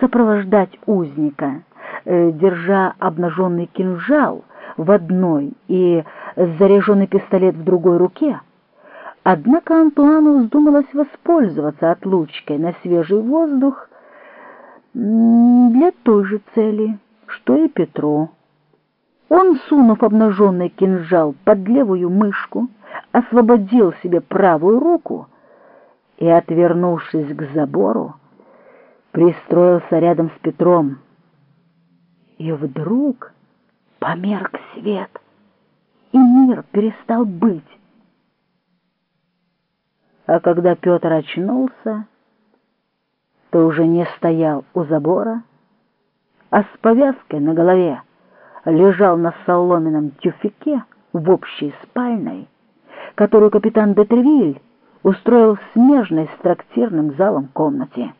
сопровождать узника, э, держа обнаженный кинжал в одной и заряженный пистолет в другой руке. Однако Антуану вздумалось воспользоваться отлучкой на свежий воздух для той же цели, что и Петру. Он, сунув обнаженный кинжал под левую мышку, освободил себе правую руку и, отвернувшись к забору, пристроился рядом с Петром. И вдруг померк свет, и мир перестал быть. А когда Петр очнулся, то уже не стоял у забора, а с повязкой на голове лежал на соломенном тюфике в общей спальной, которую капитан Детревиль устроил в смежной с трактирным залом комнате.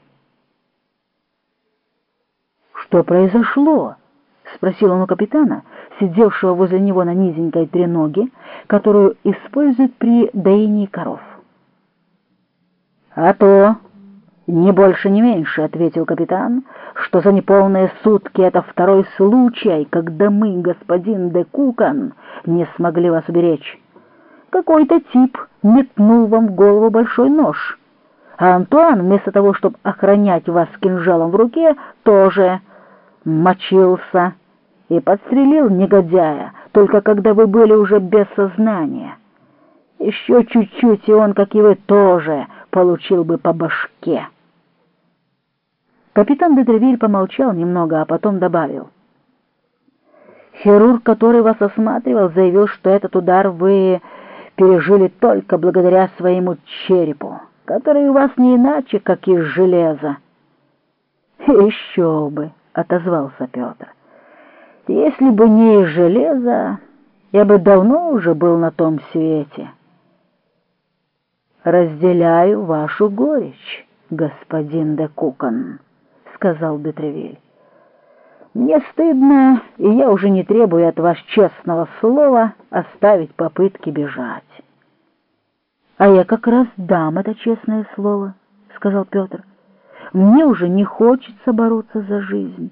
«Что произошло?» — спросил он у капитана, сидевшего возле него на низенькой треноге, которую используют при доении коров. «А то...» «Не больше, не меньше», — ответил капитан, «что за неполные сутки это второй случай, когда мы, господин де Кукан, не смогли вас уберечь. Какой-то тип метнул вам в голову большой нож, а Антуан, вместо того, чтобы охранять вас кинжалом в руке, тоже мочился и подстрелил негодяя, только когда вы были уже без сознания. Еще чуть-чуть, и он, как и вы, тоже получил бы по башке». Капитан Дедревиль помолчал немного, а потом добавил. «Хирург, который вас осматривал, заявил, что этот удар вы пережили только благодаря своему черепу, который у вас не иначе, как из железа». «Еще бы!» — отозвался Петр. «Если бы не из железа, я бы давно уже был на том свете». «Разделяю вашу горечь, господин де Кукан» сказал Детревиль. «Мне стыдно, и я уже не требую от вас честного слова оставить попытки бежать». «А я как раз дам это честное слово», — сказал Петр. «Мне уже не хочется бороться за жизнь.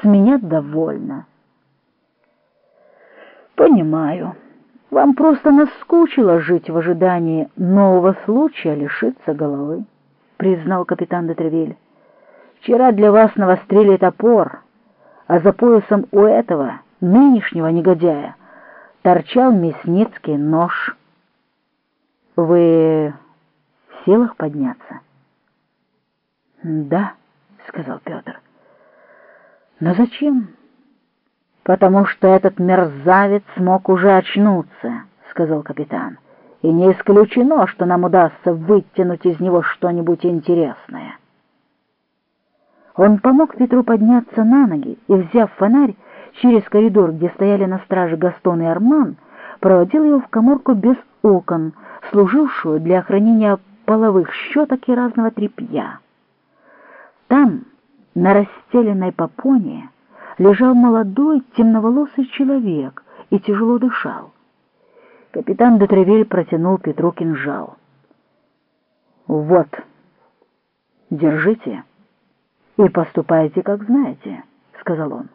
С меня довольно». «Понимаю. Вам просто наскучило жить в ожидании нового случая лишиться головы», — признал капитан Детревиль. Вчера для вас навострили топор, а за поясом у этого, нынешнего негодяя, торчал мясницкий нож. Вы в силах подняться? Да, сказал Петр. Но зачем? Потому что этот мерзавец смог уже очнуться, сказал капитан. И не исключено, что нам удастся вытянуть из него что-нибудь интересное. Он помог Петру подняться на ноги и, взяв фонарь, через коридор, где стояли на страже Гастон и Арман, проводил его в коморку без окон, служившую для охранения половых щеток и разного тряпья. Там, на расстеленной попоне, лежал молодой темноволосый человек и тяжело дышал. Капитан Детревель протянул Петру кинжал. «Вот, держите» и поступайте, как знаете», — сказал он.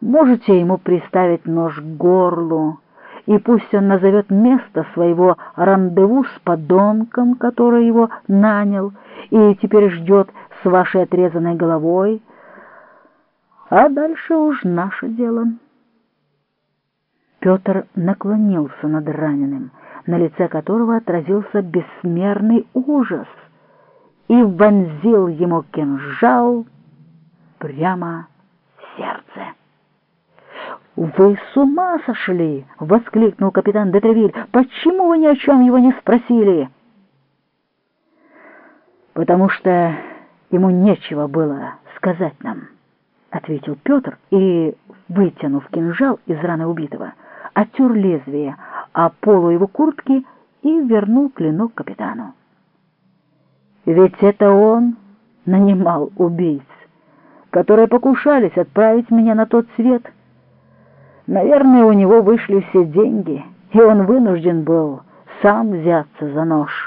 «Можете ему приставить нож к горлу, и пусть он назовет место своего рандеву с подонком, который его нанял и теперь ждет с вашей отрезанной головой, а дальше уж наше дело». Петр наклонился над раненым, на лице которого отразился бессмерный ужас — и вонзил ему кинжал прямо в сердце. «Вы с ума сошли!» — воскликнул капитан Детревиль. «Почему вы ни о чем его не спросили?» «Потому что ему нечего было сказать нам», — ответил Петр и, вытянув кинжал из раны убитого, оттер лезвие о полу его куртки и вернул клинок капитану. Ведь это он нанимал убийц, которые покушались отправить меня на тот свет. Наверное, у него вышли все деньги, и он вынужден был сам взяться за нож».